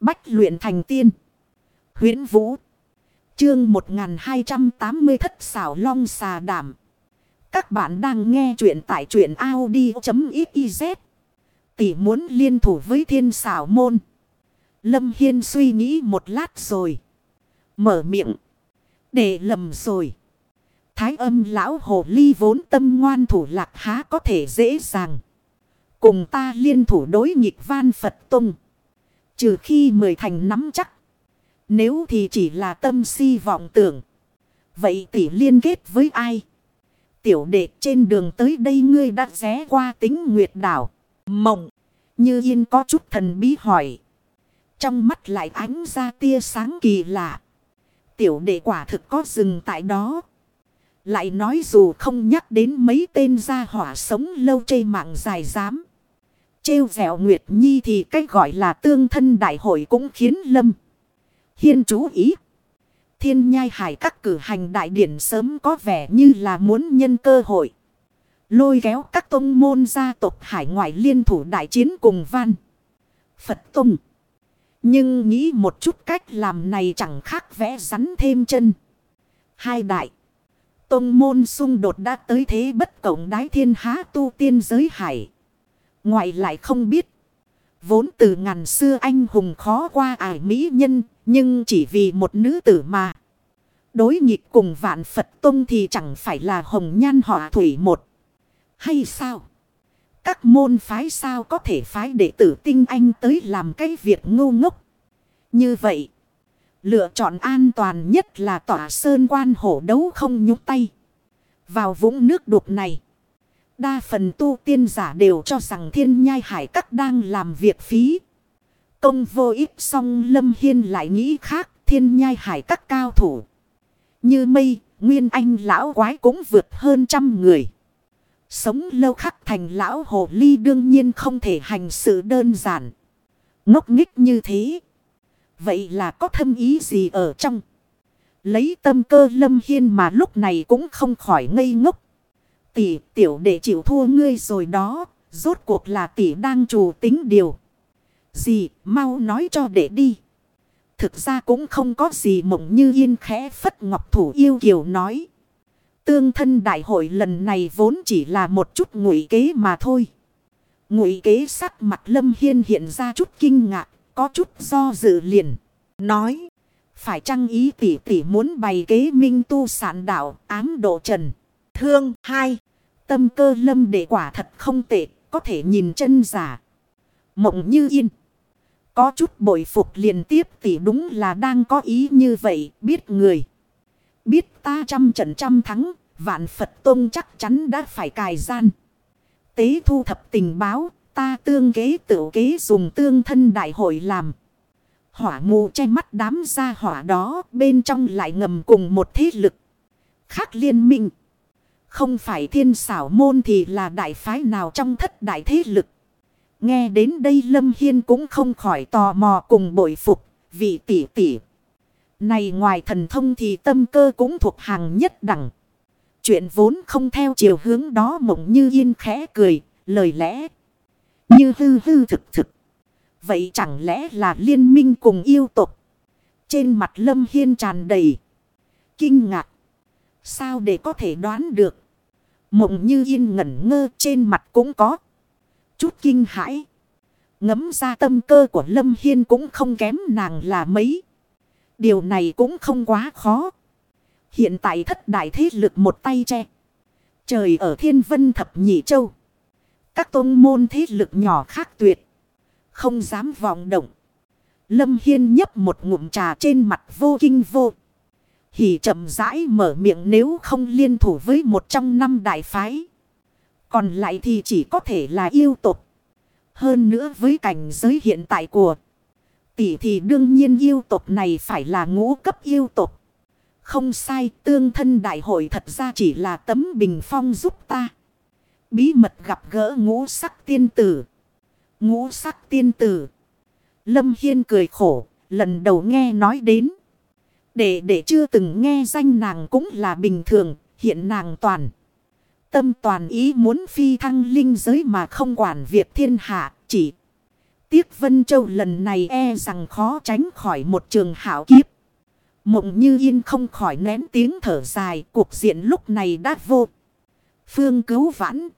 Bách luyện thành tiên. huyễn Vũ. Chương 1280 thất xảo long xà đảm. Các bạn đang nghe truyện tại truyện Audi.xyz. Tỷ muốn liên thủ với thiên xảo môn. Lâm Hiên suy nghĩ một lát rồi. Mở miệng. Để lầm rồi. Thái âm lão hồ ly vốn tâm ngoan thủ lạc há có thể dễ dàng. Cùng ta liên thủ đối nghịch van Phật Tông. Trừ khi mười thành nắm chắc. Nếu thì chỉ là tâm si vọng tưởng. Vậy tỷ liên kết với ai? Tiểu đệ trên đường tới đây ngươi đã ré qua tính nguyệt đảo. Mộng. Như yên có chút thần bí hỏi. Trong mắt lại ánh ra tia sáng kỳ lạ. Tiểu đệ quả thực có rừng tại đó. Lại nói dù không nhắc đến mấy tên gia hỏa sống lâu chê mạng dài dám. Trêu vẹo Nguyệt Nhi thì cách gọi là tương thân đại hội cũng khiến Lâm. Hiên chú ý. Thiên nhai hải các cử hành đại điển sớm có vẻ như là muốn nhân cơ hội. Lôi kéo các tông môn gia tộc hải ngoại liên thủ đại chiến cùng văn. Phật Tông. Nhưng nghĩ một chút cách làm này chẳng khác vẽ rắn thêm chân. Hai đại. Tông môn xung đột đã tới thế bất cộng đái thiên há tu tiên giới hải. Ngoại lại không biết. Vốn từ ngàn xưa anh hùng khó qua ải mỹ nhân. Nhưng chỉ vì một nữ tử mà. Đối nghịch cùng vạn Phật Tông thì chẳng phải là hồng nhan họ thủy một. Hay sao? Các môn phái sao có thể phái đệ tử tinh anh tới làm cái việc ngu ngốc. Như vậy. Lựa chọn an toàn nhất là tỏa sơn quan hổ đấu không nhúc tay. Vào vũng nước đục này. Đa phần tu tiên giả đều cho rằng thiên nhai hải các đang làm việc phí. Công vô ích song lâm hiên lại nghĩ khác thiên nhai hải các cao thủ. Như mây, nguyên anh lão quái cũng vượt hơn trăm người. Sống lâu khắc thành lão hồ ly đương nhiên không thể hành sự đơn giản. Ngốc nghích như thế. Vậy là có thâm ý gì ở trong? Lấy tâm cơ lâm hiên mà lúc này cũng không khỏi ngây ngốc. Tỷ tiểu để chịu thua ngươi rồi đó. Rốt cuộc là tỷ đang chủ tính điều. Gì mau nói cho để đi. Thực ra cũng không có gì mộng như yên khẽ phất ngọc thủ yêu kiều nói. Tương thân đại hội lần này vốn chỉ là một chút ngụy kế mà thôi. Ngụy kế sắc mặt lâm hiên hiện ra chút kinh ngạc, có chút do dự liền. Nói, phải chăng ý tỷ tỷ muốn bày kế minh tu sản đạo ám độ trần. Thương, hai, tâm cơ lâm đệ quả thật không tệ, có thể nhìn chân giả. Mộng như yên. Có chút bội phục liền tiếp tỷ đúng là đang có ý như vậy, biết người. Biết ta trăm trận trăm thắng, vạn Phật Tông chắc chắn đã phải cài gian. Tế thu thập tình báo, ta tương kế tự kế dùng tương thân đại hội làm. Hỏa mù che mắt đám ra hỏa đó, bên trong lại ngầm cùng một thế lực. Khác liên minh. Không phải thiên xảo môn thì là đại phái nào trong thất đại thế lực. Nghe đến đây Lâm Hiên cũng không khỏi tò mò cùng bội phục, vị tỷ tỷ. Này ngoài thần thông thì tâm cơ cũng thuộc hàng nhất đẳng. Chuyện vốn không theo chiều hướng đó mộng như yên khẽ cười, lời lẽ. Như hư hư thực thực. Vậy chẳng lẽ là liên minh cùng yêu tục? Trên mặt Lâm Hiên tràn đầy. Kinh ngạc. Sao để có thể đoán được? Mộng như yên ngẩn ngơ, trên mặt cũng có. Chút kinh hãi. Ngấm ra tâm cơ của Lâm Hiên cũng không kém nàng là mấy. Điều này cũng không quá khó. Hiện tại thất đại thế lực một tay che. Trời ở thiên vân thập nhị châu. Các tôn môn thế lực nhỏ khác tuyệt. Không dám vọng động. Lâm Hiên nhấp một ngụm trà trên mặt vô kinh vô. Hỉ chậm rãi mở miệng nếu không liên thủ với một trong năm đại phái. Còn lại thì chỉ có thể là yêu tục. Hơn nữa với cảnh giới hiện tại của tỷ thì đương nhiên yêu tục này phải là ngũ cấp yêu tục. Không sai tương thân đại hội thật ra chỉ là tấm bình phong giúp ta. Bí mật gặp gỡ ngũ sắc tiên tử. Ngũ sắc tiên tử. Lâm Hiên cười khổ, lần đầu nghe nói đến. Để để chưa từng nghe danh nàng cũng là bình thường, hiện nàng toàn. Tâm toàn ý muốn phi thăng linh giới mà không quản việc thiên hạ, chỉ Tiếc Vân Châu lần này e rằng khó tránh khỏi một trường hảo kiếp. Mộng như yên không khỏi nén tiếng thở dài. Cuộc diện lúc này đã vô. Phương cứu vãn.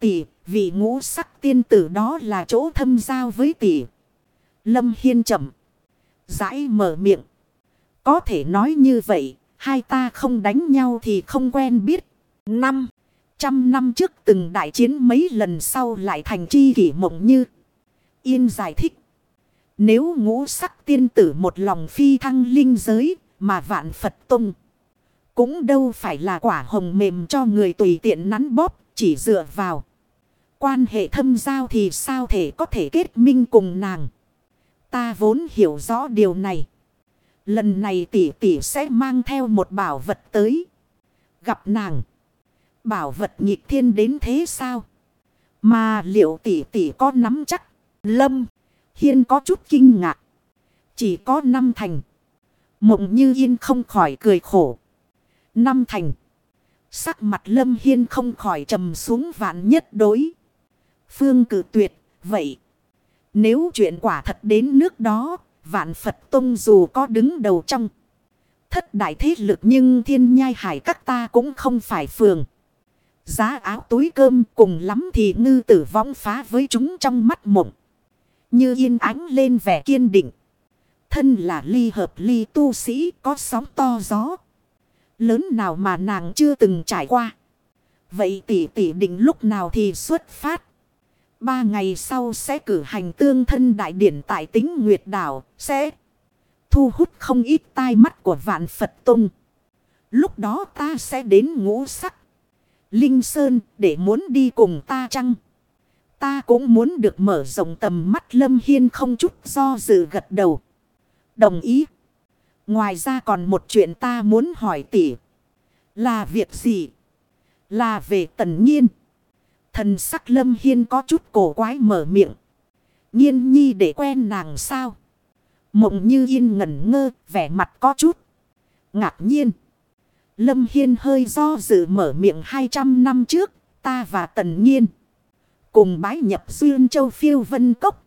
Tỷ, vị ngũ sắc tiên tử đó là chỗ thâm giao với tỷ. Lâm Hiên chậm. Giải mở miệng. Có thể nói như vậy, hai ta không đánh nhau thì không quen biết. Năm. Trăm năm trước từng đại chiến mấy lần sau lại thành chi kỷ mộng như. Yên giải thích. Nếu ngũ sắc tiên tử một lòng phi thăng linh giới mà vạn Phật tung. Cũng đâu phải là quả hồng mềm cho người tùy tiện nắn bóp chỉ dựa vào. Quan hệ thâm giao thì sao thể có thể kết minh cùng nàng. Ta vốn hiểu rõ điều này. Lần này tỷ tỷ sẽ mang theo một bảo vật tới. Gặp nàng. Bảo vật nhịp thiên đến thế sao? Mà liệu tỷ tỷ có nắm chắc? Lâm. Hiên có chút kinh ngạc. Chỉ có năm thành. Mộng như yên không khỏi cười khổ. Năm thành. Sắc mặt lâm hiên không khỏi trầm xuống vạn nhất đối. Phương cử tuyệt. Vậy. Nếu chuyện quả thật đến nước đó. Vạn Phật Tông dù có đứng đầu trong. Thất đại thế lực nhưng thiên nhai hải các ta cũng không phải phường. Giá áo túi cơm cùng lắm thì ngư tử vong phá với chúng trong mắt mộng. Như yên ánh lên vẻ kiên định. Thân là ly hợp ly tu sĩ có sóng to gió. Lớn nào mà nàng chưa từng trải qua. Vậy tỷ tỷ định lúc nào thì xuất phát. Ba ngày sau sẽ cử hành tương thân đại điển tại tính Nguyệt Đảo. Sẽ thu hút không ít tai mắt của vạn Phật Tông. Lúc đó ta sẽ đến ngũ sắc. Linh Sơn để muốn đi cùng ta chăng? Ta cũng muốn được mở rộng tầm mắt Lâm Hiên không chút do dự gật đầu. Đồng ý. Ngoài ra còn một chuyện ta muốn hỏi tỷ. Là việc gì? Là về tần nhiên. Thần sắc Lâm Hiên có chút cổ quái mở miệng. Nhiên nhi để quen nàng sao? Mộng như yên ngẩn ngơ, vẻ mặt có chút. Ngạc nhiên. Lâm Hiên hơi do dự mở miệng 200 năm trước, ta và Tần Nhiên. Cùng bái nhập Duyên Châu Phiêu Vân Cốc.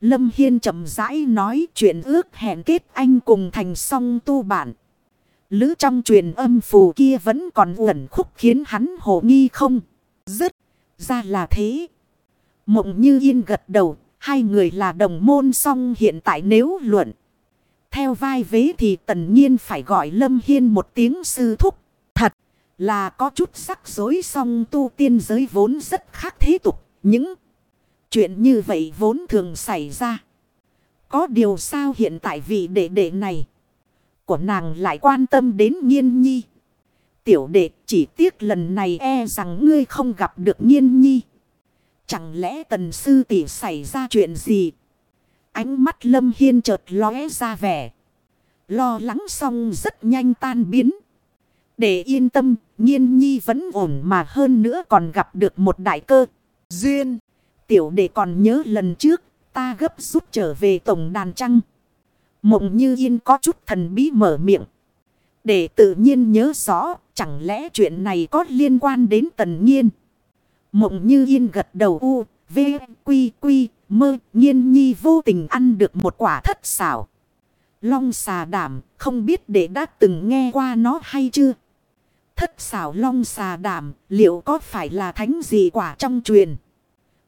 Lâm Hiên chậm rãi nói chuyện ước hẹn kết anh cùng thành song tu bản. Lứ trong truyền âm phù kia vẫn còn uẩn khúc khiến hắn hồ nghi không. Ra là thế. Mộng như yên gật đầu, hai người là đồng môn song hiện tại nếu luận. Theo vai vế thì tần nhiên phải gọi Lâm Hiên một tiếng sư thúc. Thật là có chút sắc dối song tu tiên giới vốn rất khác thế tục. Những chuyện như vậy vốn thường xảy ra. Có điều sao hiện tại vị đệ đệ này của nàng lại quan tâm đến nhiên nhi. Tiểu đệ chỉ tiếc lần này e rằng ngươi không gặp được nhiên nhi. Chẳng lẽ tần sư tỷ xảy ra chuyện gì? Ánh mắt lâm hiên chợt lóe ra vẻ. Lo lắng xong rất nhanh tan biến. Để yên tâm, nhiên nhi vẫn ổn mà hơn nữa còn gặp được một đại cơ. Duyên, tiểu đệ còn nhớ lần trước, ta gấp rút trở về tổng đàn trăng. Mộng như yên có chút thần bí mở miệng. Để tự nhiên nhớ rõ, chẳng lẽ chuyện này có liên quan đến tần nhiên. Mộng như yên gật đầu u, v, quy, quy, mơ, nhiên nhi vô tình ăn được một quả thất xảo. Long xà đảm, không biết để đã từng nghe qua nó hay chưa? Thất xảo long xà đảm, liệu có phải là thánh gì quả trong truyền?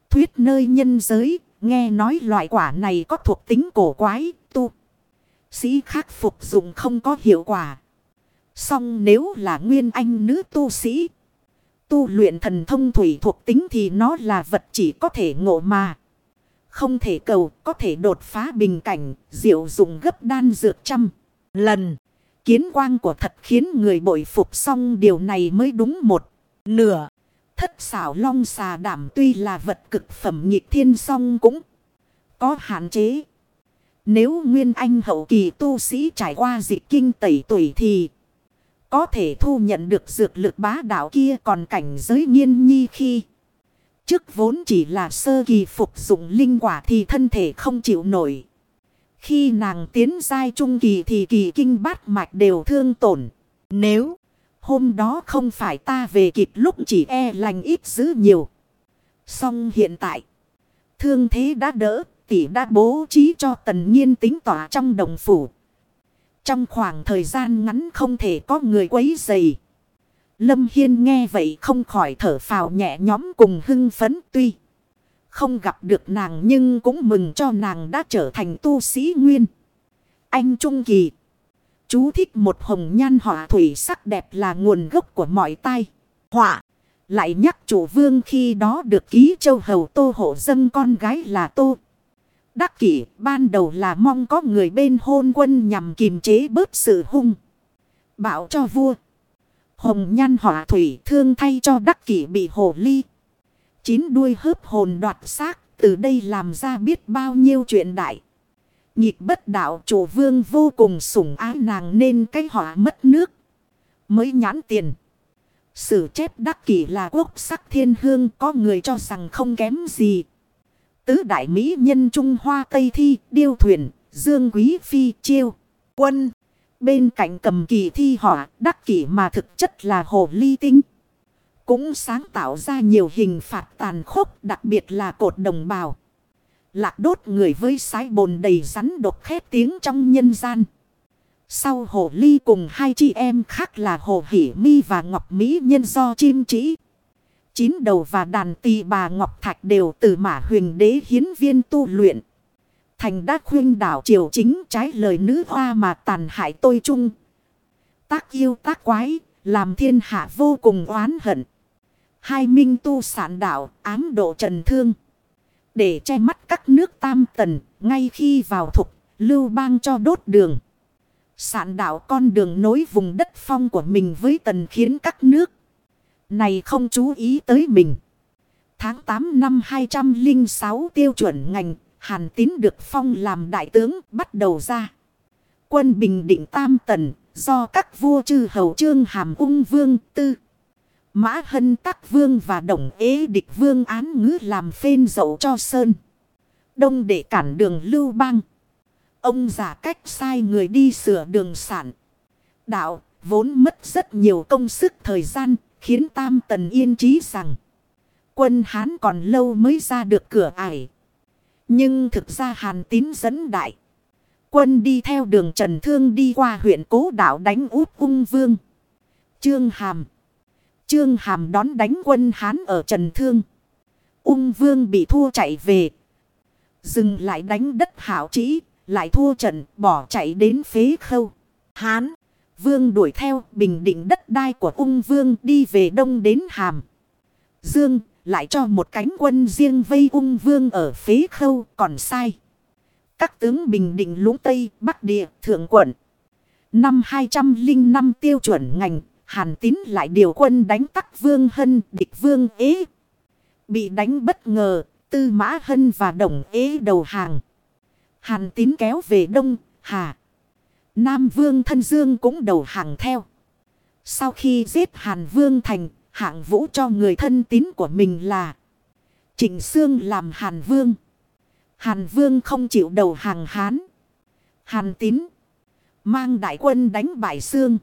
Thuyết nơi nhân giới, nghe nói loại quả này có thuộc tính cổ quái, tu. Sĩ khắc phục dụng không có hiệu quả. Song nếu là nguyên anh nữ tu sĩ. Tu luyện thần thông thủy thuộc tính thì nó là vật chỉ có thể ngộ mà. Không thể cầu, có thể đột phá bình cảnh, diệu dụng gấp đan dược trăm lần. Kiến quang của thật khiến người bội phục xong điều này mới đúng một nửa. Thất xảo long xà đảm tuy là vật cực phẩm nhịp thiên song cũng có hạn chế. Nếu nguyên anh hậu kỳ tu sĩ trải qua dịch kinh tẩy tuổi thì có thể thu nhận được dược lực bá đạo kia còn cảnh giới Nhiên nhi khi. Trước vốn chỉ là sơ kỳ phục dụng linh quả thì thân thể không chịu nổi. Khi nàng tiến giai trung kỳ thì kỳ kinh bát mạch đều thương tổn. Nếu hôm đó không phải ta về kịp lúc chỉ e lành ít dữ nhiều. Song hiện tại, thương thế đã đỡ, tỷ đã bố trí cho tần nhiên tính tỏa trong đồng phủ. Trong khoảng thời gian ngắn không thể có người quấy dày. Lâm Hiên nghe vậy không khỏi thở phào nhẹ nhóm cùng hưng phấn tuy. Không gặp được nàng nhưng cũng mừng cho nàng đã trở thành tu sĩ nguyên. Anh Trung Kỳ. Chú thích một hồng nhan họa thủy sắc đẹp là nguồn gốc của mọi tai. Họa. Lại nhắc chủ vương khi đó được ký châu hầu tô hộ dân con gái là tô. Đắc kỷ, ban đầu là mong có người bên hôn quân nhằm kiềm chế bớt sự hung. Bảo cho vua. Hồng nhan họa thủy thương thay cho đắc kỷ bị hồ ly. Chín đuôi hớp hồn đoạt xác, từ đây làm ra biết bao nhiêu chuyện đại. Nhịp bất đạo chủ vương vô cùng sủng ái nàng nên cái họa mất nước. Mới nhãn tiền. Sử chép đắc kỷ là quốc sắc thiên hương, có người cho rằng không kém gì. Tứ đại mỹ nhân Trung Hoa Tây Thi, Điêu Thuyền, Dương Quý Phi, Chiêu, Quân. Bên cạnh cầm kỳ thi họa, đắc kỷ mà thực chất là hồ ly tinh. Cũng sáng tạo ra nhiều hình phạt tàn khốc đặc biệt là cột đồng bào. Lạc đốt người với sái bồn đầy rắn độc khét tiếng trong nhân gian. Sau hồ ly cùng hai chị em khác là hồ hỷ mi và ngọc mỹ nhân do chim chỉ. Chín đầu và đàn tỳ bà Ngọc Thạch đều từ mã huyền đế hiến viên tu luyện. Thành đã khuyên đảo triều chính trái lời nữ hoa mà tàn hại tôi chung. Tác yêu tác quái, làm thiên hạ vô cùng oán hận. Hai minh tu sản đảo ám độ trần thương. Để che mắt các nước tam tần, ngay khi vào thục, lưu bang cho đốt đường. Sản đảo con đường nối vùng đất phong của mình với tần khiến các nước này không chú ý tới mình. Tháng 8 năm 206 tiêu chuẩn ngành, Hàn Tín được phong làm đại tướng bắt đầu ra. Quân Bình Định Tam Tần, do các vua chư hầu trương hàm ung vương tư. Mã Hân Tắc Vương và Đồng Ế Địch Vương án ngữ làm phên dậu cho Sơn. Đông để cản đường lưu bang. Ông giả cách sai người đi sửa đường sản. Đạo vốn mất rất nhiều công sức thời gian Khiến Tam Tần yên trí rằng. Quân Hán còn lâu mới ra được cửa ải. Nhưng thực ra Hàn tín dẫn đại. Quân đi theo đường Trần Thương đi qua huyện Cố Đảo đánh út ung vương. Trương Hàm. Trương Hàm đón đánh quân Hán ở Trần Thương. Ung vương bị thua chạy về. Dừng lại đánh đất hảo trĩ. Lại thua trận, bỏ chạy đến phế khâu. Hán vương đuổi theo bình định đất đai của ung vương đi về đông đến hàm. Dương lại cho một cánh quân riêng vây ung vương ở phế khâu còn sai. Các tướng bình định lũng Tây, Bắc Địa, Thượng quận. Năm 205 tiêu chuẩn ngành, Hàn Tín lại điều quân đánh tắc Vương Hân, địch Vương Ế. Bị đánh bất ngờ, Tư Mã Hân và Đồng Ế đầu hàng. Hàn Tín kéo về Đông, Hà. Nam Vương Thân Dương cũng đầu hàng theo. Sau khi giết Hàn Vương Thành, hạng vũ cho người thân tín của mình là Trịnh Sương làm Hàn Vương. Hàn Vương không chịu đầu hàng Hán. Hàn Tín mang đại quân đánh bại Sương.